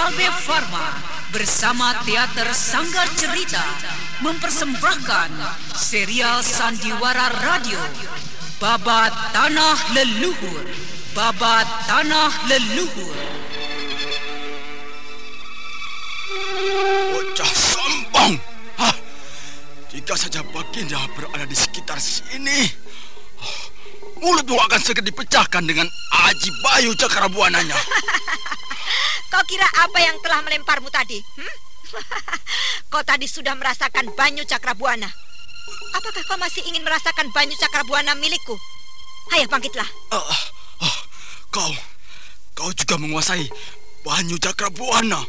Kalbe Farma bersama Teater Sanggar Cerita mempersembahkan serial Sandiwara Radio Babat Tanah Leluhur. Babat Tanah Leluhur. Bocah sombong. Hah, Jika saja baginda berada di sekitar sini ah, Mulutmu akan segera dipecahkan dengan aji bayu cakrabuananya Kau kira apa yang telah melemparmu tadi? Hmm? kau tadi sudah merasakan banyu cakrabuana. Apakah kau masih ingin merasakan banyu cakrabuana milikku? Ayo bangkitlah. uh, uh, Kau, kau juga menguasai banyu cakrabuana.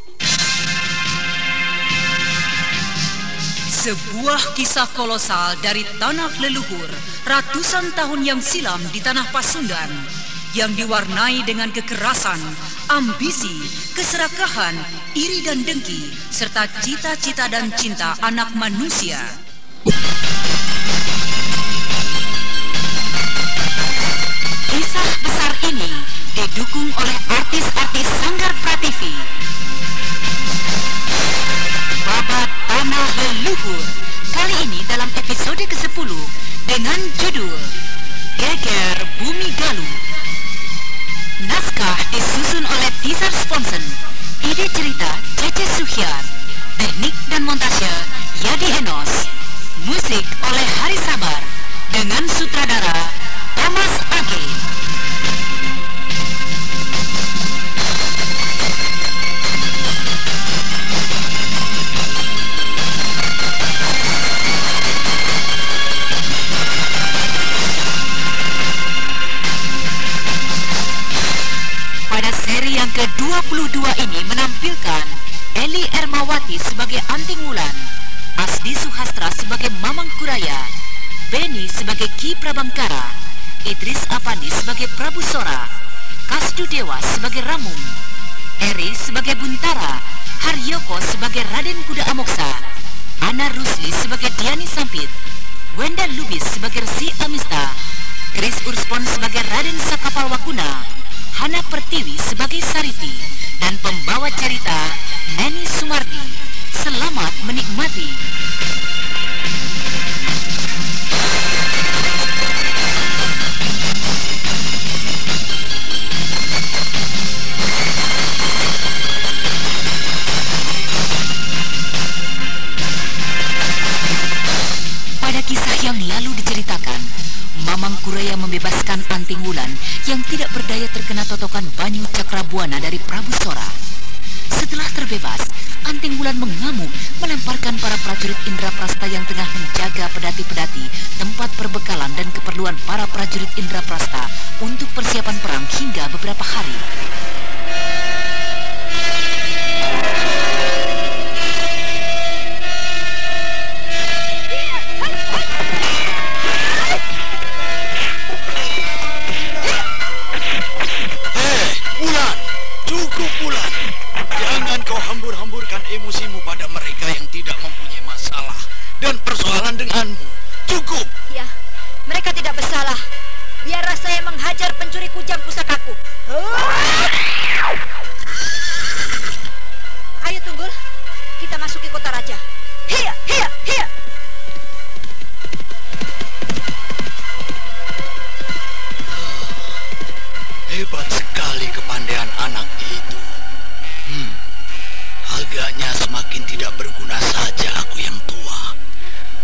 Sebuah kisah kolosal dari tanah leluhur ratusan tahun yang silam di tanah Pasundan yang diwarnai dengan kekerasan, ambisi, keserakahan, iri dan dengki, serta cita-cita dan cinta anak manusia. Kisah besar ini didukung oleh artis-artis Sanggar Prativi. Eli Ermawati sebagai Anting Wulan, Asdi Suhastra sebagai Mamang Kuraya, Beni sebagai Ki Prabangkara, Idris Apandi sebagai Prabu Sora, Kasdu Dewa sebagai Ramung, Eri sebagai Buntara, Haryoko sebagai Raden Kuda Amoksa, Ana Rusli sebagai Diani Sampit, Wenda Lubis sebagai Resi Amista, Chris Urspon sebagai Raden Sakapal Wakuna, Hana Pertiwi sebagai Sariti dan pembawa cerita Neni Sumardi. Selamat menikmati. Pada kisah yang lalu diceritakan, Mamang Kuraya membebaskan Anting Wulan yang tidak berdaya terkena totokan Banyu Cakrabuana dari Prabu Sora. Terbebas, Anting Wulan mengamuk melemparkan para prajurit Indraprasta yang tengah menjaga pedati-pedati tempat perbekalan dan keperluan para prajurit Indraprasta untuk persiapan perang hingga beberapa hari. Emosimu pada mereka yang tidak mempunyai masalah dan persoalan denganmu. Cukup. Ya, mereka tidak bersalah. Biarlah saya menghajar pencuri kujang pusakaku. Ayo Tunggul, kita masuki kota raja. Hiya, hiya, hiya. Hebat sekali kepandaian anak itu. Agaknya semakin tidak berguna saja aku yang tua.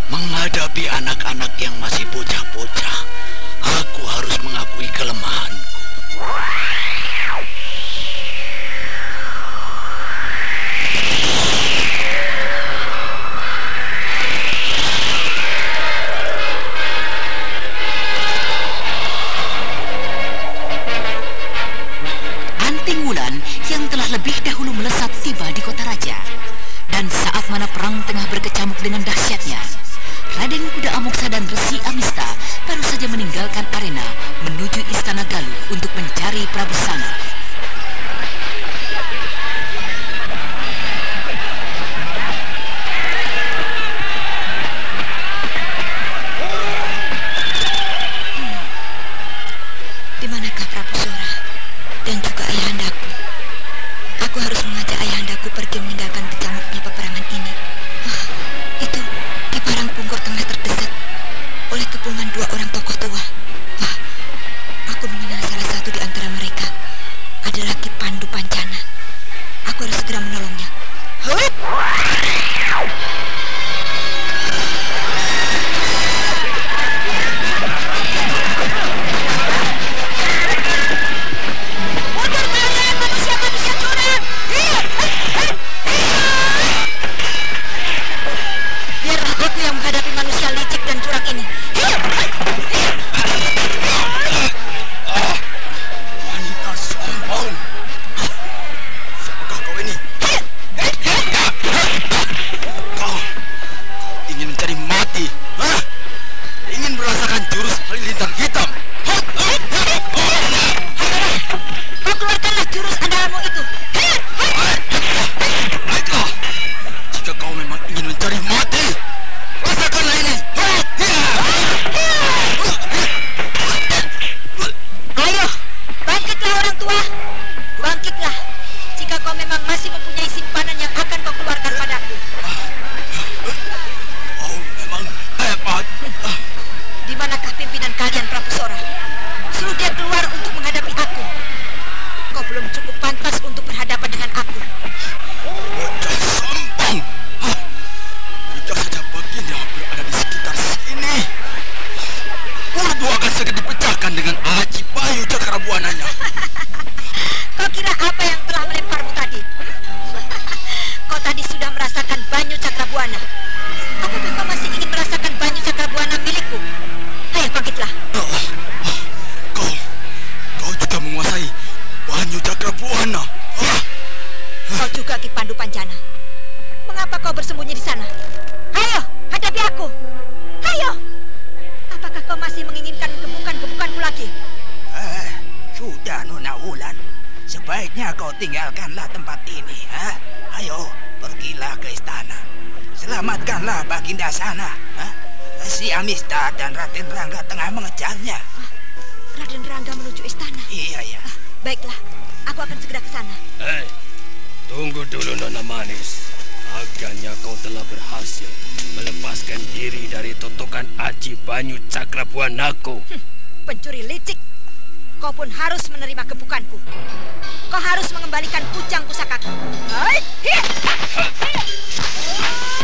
Menghadapi anak-anak yang masih bocah-bocah, aku harus mengakui kelemahanku. Untuk mencari Selamatkanlah Baginda sana, ha? Si Amista dan Raden Rangga tengah mengejarnya. Raden Rangga menuju istana. Iya, ya. Baiklah, aku akan segera ke sana. Hei, tunggu dulu Nona Manis. Agaknya kau telah berhasil melepaskan diri dari totokan Aji Banyu Cakrabuanaku. Pencuri licik. Kau pun harus menerima gebukanku. Kau harus mengembalikan kujang pusakaku. Hai, hiya. Anting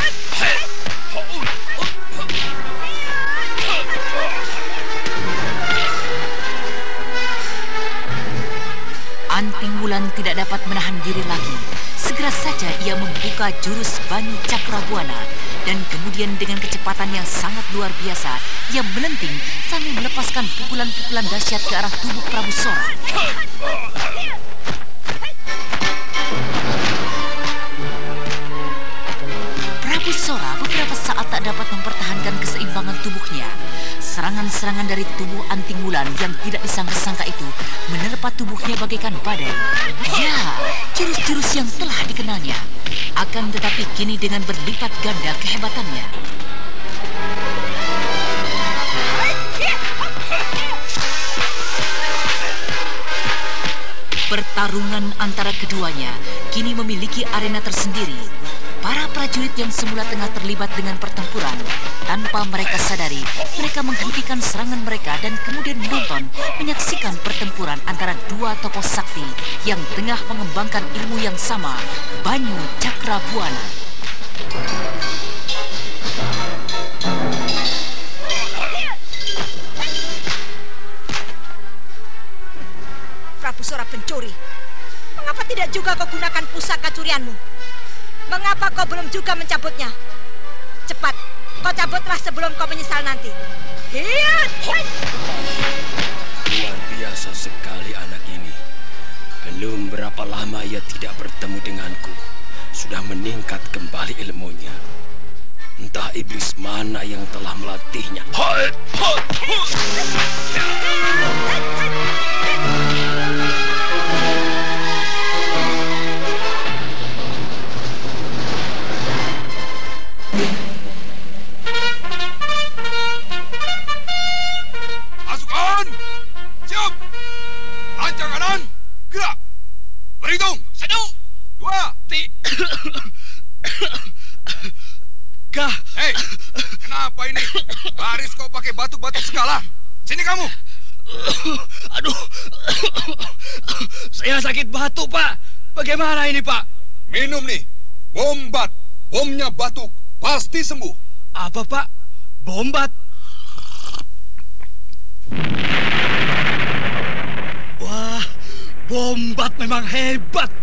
Wulan tidak dapat menahan diri lagi. Segera saja ia membuka jurus Banyu Cakrabuana dan kemudian dengan kecepatan yang sangat luar biasa, ia melenting sambil melepaskan pukulan-pukulan dahsyat ke arah tubuh Prabu Sora. Prabu Sora beberapa saat tak dapat mempertahankan keseimbangan tubuhnya. Serangan-serangan dari tubuh Anting Wulan yang tidak disangka-sangka itu menerpa tubuhnya bagaikan badai. Ya, jurus-jurus yang telah dikenalnya. Akan tetapi kini dengan berlipat ganda kehebatannya. Pertarungan antara keduanya kini memiliki arena tersendiri. Para prajurit yang semula tengah terlibat dengan pertempuran, tanpa mereka sadari, mereka menghentikan serangan mereka dan kemudian menonton, menyaksikan pertempuran antara dua tokoh sakti yang tengah mengembangkan ilmu yang sama, Banyu Cakrabuana. Prabu Sora pencuri. Mengapa tidak juga kau gunakan pusaka curianmu? Mengapa kau belum juga mencabutnya? Cepat, kau cabutlah sebelum kau menyesal nanti. Hiya! Luar biasa sekali anak ini. Belum berapa lama ia tidak bertemu denganku. Sudah meningkat kembali ilmunya. Entah iblis mana yang telah melatihnya. Hai, hai, hai. Kah? Hei, kenapa ini? Baris kau pakai batuk-batuk segala. Sini kamu. Aduh, saya sakit batuk, Pak. Bagaimana ini, Pak? Minum nih. Bombat. Bomnya batuk. Pasti sembuh. Apa, Pak? Bombat? Wah, bombat memang hebat.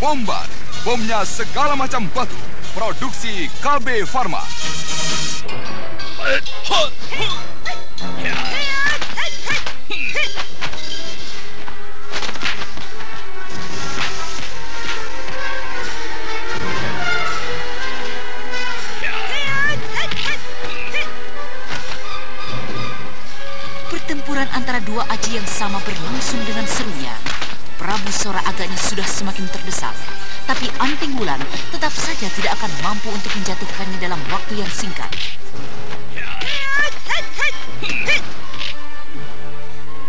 Bombat, bomnya segala macam batuk. Produksi KB Pharma. Pertempuran antara dua aji yang sama berlangsung dengan serunya. Prabu Sora agaknya sudah semakin terdesak, tapi Anting Wulan tetap saja tidak akan mampu untuk menjatuhkannya dalam waktu yang singkat.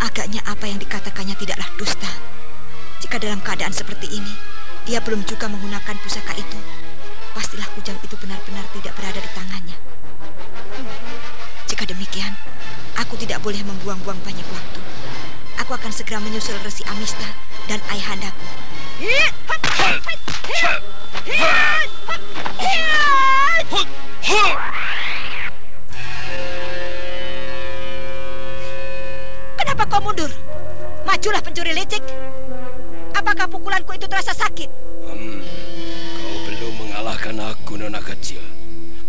Agaknya apa yang dikatakannya tidaklah dusta. Jika dalam keadaan seperti ini, ia belum juga menggunakan pusaka itu, pastilah kujang itu benar-benar tidak berada di tangannya. Jika demikian, aku tidak boleh membuang-buang banyak waktu. Aku akan segera menyusul Resi Amista dan ayahandaku. Kenapa kau mundur? Majulah pencuri licik. Apakah pukulanku itu terasa sakit? Hmm, kau belum mengalahkan aku, Nona kecil.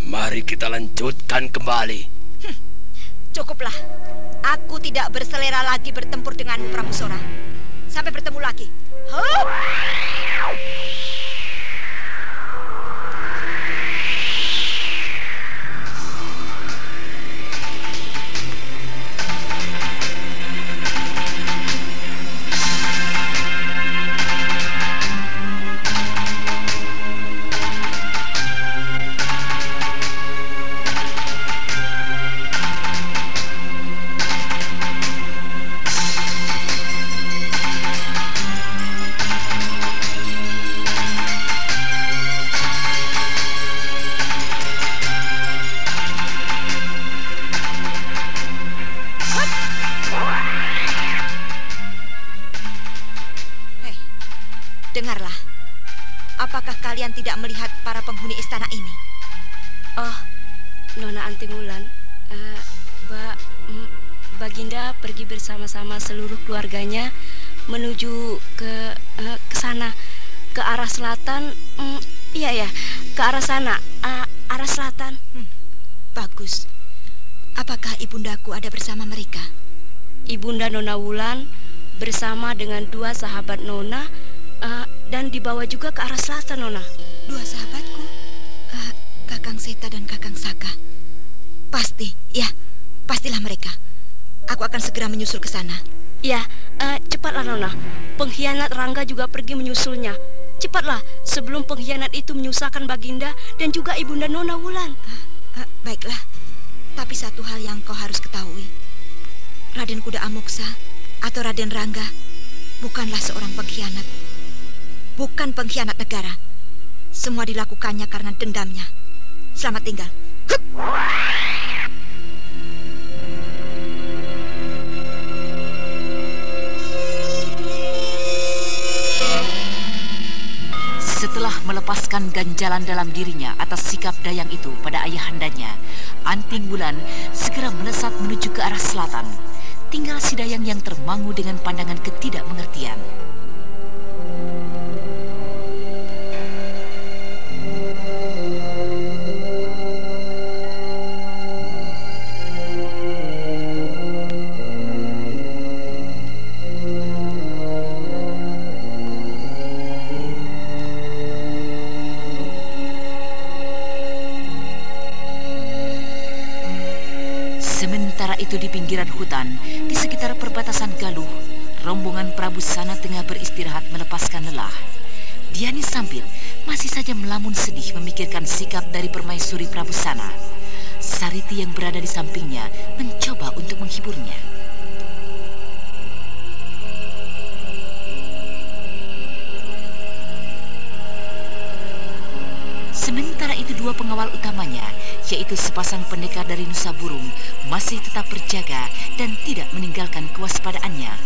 Mari kita lanjutkan kembali. Cukuplah. Aku tidak berselera lagi bertempur denganmu, Prabu Sora. Sampai bertemu lagi. Hup! Tidak melihat para penghuni istana ini? Oh, Nona Antingulan, eh, Ba, mm, Baginda pergi bersama-sama seluruh keluarganya menuju ke eh, ke sana, ke arah selatan. mm, iya ya, ke arah sana, ah, arah selatan. Hmm, bagus. Apakah ibundaku ada bersama mereka? Ibunda Nona Wulan bersama dengan dua sahabat Nona dan dibawa juga ke arah selatan, Nona. Dua sahabatku, Eh, Kakang Seta dan Kakang Saka. Pasti, ya, pastilah mereka. Aku akan segera menyusul ke sana. Ya, eh, cepatlah Nona. Pengkhianat Rangga juga pergi menyusulnya. Cepatlah sebelum pengkhianat itu menyusahkan Baginda dan juga ibunda Nona Wulan. Eh, baiklah, tapi satu hal yang kau harus ketahui. Raden Kuda Amoksa atau Raden Rangga bukanlah seorang pengkhianat. Bukan pengkhianat negara. Semua dilakukannya karena dendamnya. Selamat tinggal. Setelah melepaskan ganjalan dalam dirinya atas sikap dayang itu pada ayahandanya, Anting Wulan segera melesat menuju ke arah selatan. Tinggal si dayang yang termangu dengan pandangan ketidakmengertian. Pinggiran hutan, di sekitar perbatasan Galuh, rombongan Prabu Sana tengah beristirahat melepaskan lelah. Diani Sampit masih saja melamun sedih memikirkan sikap dari permaisuri Prabu Sana. Sariti yang berada di sampingnya mencoba untuk menghiburnya. Yaitu sepasang pendekar dari Nusa Burung, masih tetap berjaga dan tidak meninggalkan kewaspadaannya.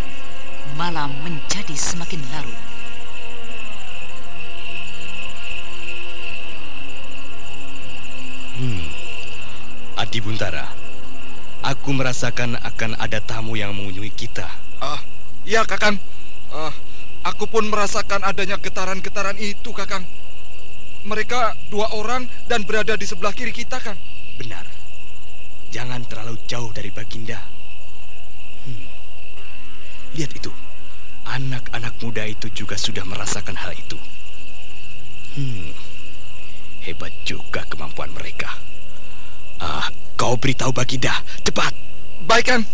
Malam menjadi semakin larut. Hmm. Adi Buntara, aku merasakan akan ada tamu yang mengunjungi kita. Ah, iya Kakang. Ah, aku pun merasakan adanya getaran-getaran itu, Kakang. Mereka dua orang dan berada di sebelah kiri kita, kan? Benar. Jangan terlalu jauh dari Baginda. Hmm. Lihat itu. Anak-anak muda itu juga sudah merasakan hal itu. Hmm. Hebat juga kemampuan mereka. Ah, kau beritahu Baginda, cepat. Baik, Kang.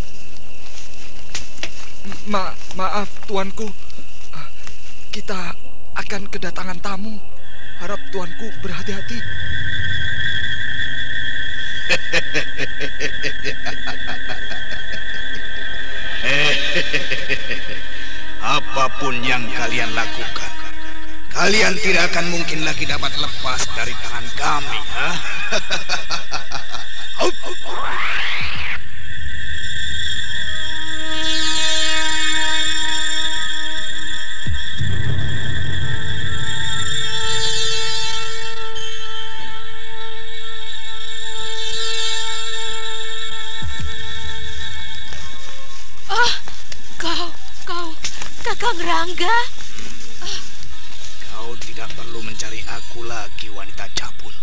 Ma maaf, tuanku. Ah, kita akan kedatangan tamu. Harap tuanku berhati-hati. Apa pun yang kalian lakukan, kalian tidak akan mungkin lagi dapat lepas dari tangan kami, ha? Kakang Rangga. Kau tidak perlu mencari aku lagi, wanita capul.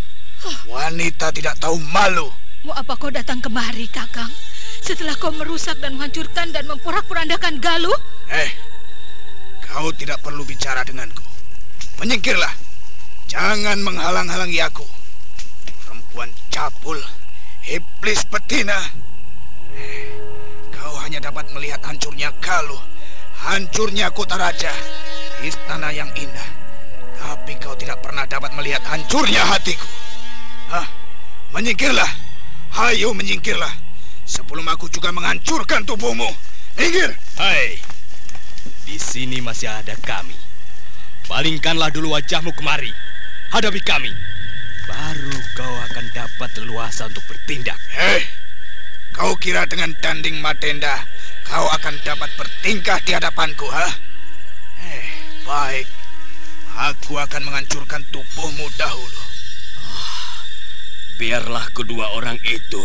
Wanita tidak tahu malu. Mau apa kau datang kemari, Kakang? Setelah kau merusak dan menghancurkan dan memporak-porandakan Galuh? Eh, kau tidak perlu bicara denganku. Menyingkirlah. Jangan menghalang-halangi aku. Perempuan capul, iblis betina. Eh, kau hanya dapat melihat hancurnya Galuh Hancurnya kota raja, istana yang indah. Tapi kau tidak pernah dapat melihat hancurnya hatiku. Hah? Menyingkirlah. Hayo menyingkirlah. Sebelum aku juga menghancurkan tubuhmu. Minggir. Hai. Di sini masih ada kami. Palingkanlah dulu wajahmu kemari. Hadapi kami. Baru kau akan dapat leluasa untuk bertindak. Hei, kau kira dengan danding Matenda kau akan dapat bertingkah di hadapanku, ha? Eh, baik. Aku akan menghancurkan tubuhmu dahulu. Oh, biarlah kedua orang itu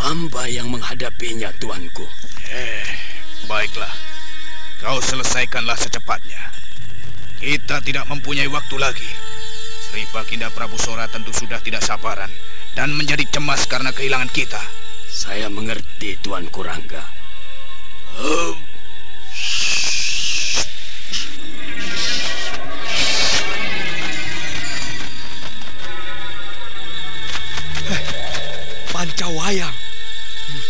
hamba yang menghadapinya, tuanku. Eh, baiklah. Kau selesaikanlah secepatnya. Kita tidak mempunyai waktu lagi. Sri Baginda Prabu Sora tentu sudah tidak sabaran dan menjadi cemas karena kehilangan kita. Saya mengerti, Tuan Kurangga. Pancawayang. Hmm.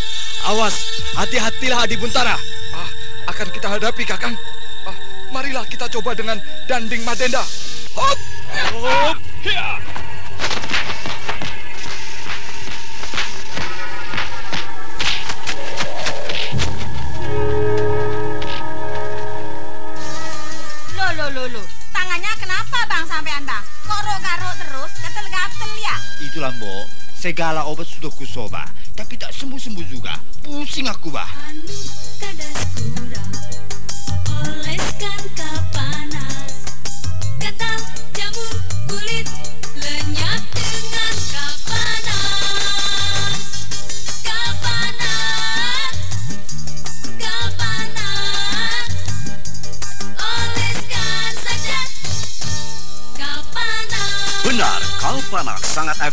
Awas, hati-hatilah Adi Buntara. Ah, akan kita hadapi, Kakang. Ah, marilah kita coba dengan Danding Madenda. Hop! Hop! Hiya! Itulah mbok, segala obat sudah kusoba, tapi tak sembuh-sembuh juga. Pusing aku bah. Anu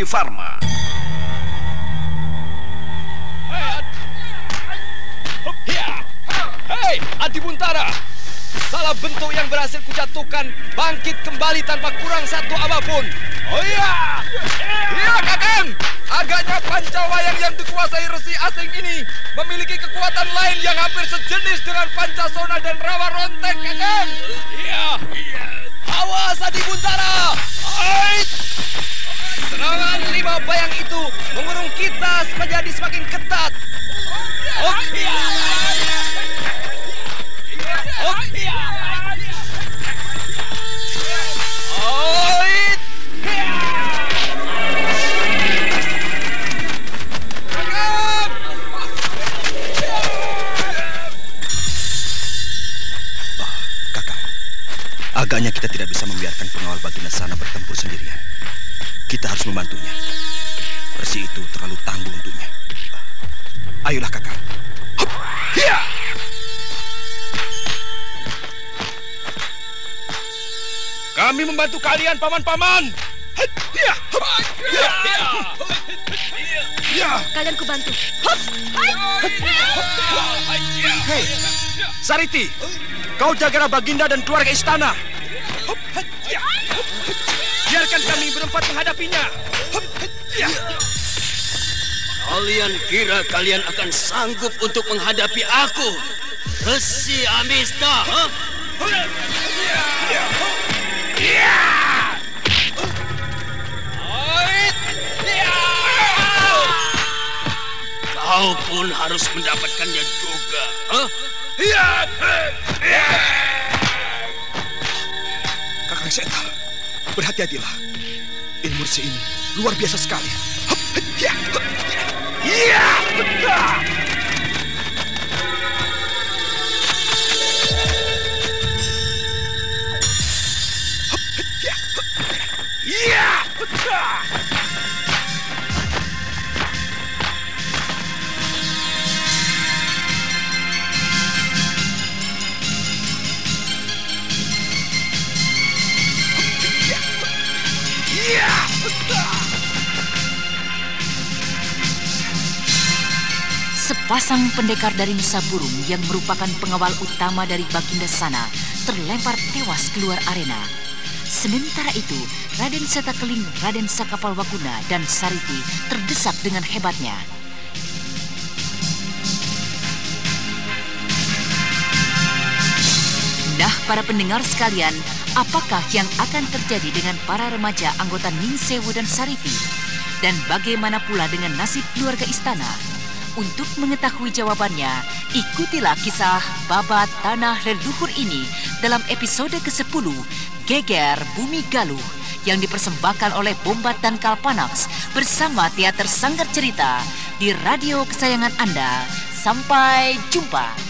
AB Pharma. Hei, Adi Buntara! Salah bentuk yang berhasil kujatuhkan bangkit kembali tanpa kurang satu apa pun. Oh iya! Iya, Kakang! Agaknya pancawayang yang dikuasai resi asing ini memiliki kekuatan lain yang hampir sejenis dengan pancasona dan rawa rontek, Kakang! Iya! Awas Adi Buntara! Ait! Serangan lima bayang itu mengurung kita menjadi semakin ketat. Oke. Oke. Agaknya kita tidak bisa membiarkan pengawal Baginda sana bertempur sendirian. Kita harus membantunya. Resi itu terlalu tangguh untuknya. Ayolah kakang. Kami membantu kalian, paman-paman. Kalian kubantu. Hei, Sariti, kau jagalah Baginda dan keluarga istana. Biarkan kami berempat menghadapinya. Kalian kira kalian akan sanggup untuk menghadapi aku? Resi Amista? Kau pun harus mendapatkannya juga, ha? Kakang Seta, berhati-hatilah. Ilmu resi ini luar biasa sekali. Sepasang pendekar dari Nusa Burung yang merupakan pengawal utama dari Baginda Sana terlempar tewas keluar arena. Sementara itu, Raden Satakeling, Raden Sakapal Wakuna, dan Sariti terdesak dengan hebatnya. Nah, para pendengar sekalian, apakah yang akan terjadi dengan para remaja anggota Ningsewu dan Sariti? Dan bagaimana pula dengan nasib keluarga istana? Untuk mengetahui jawabannya, ikutilah kisah babat tanah leluhur ini dalam episode ke-10 Geger Bumi Galuh yang dipersembahkan oleh Bombat dan Kalpanax bersama Teater Sanggar Cerita di radio kesayangan Anda. Sampai jumpa.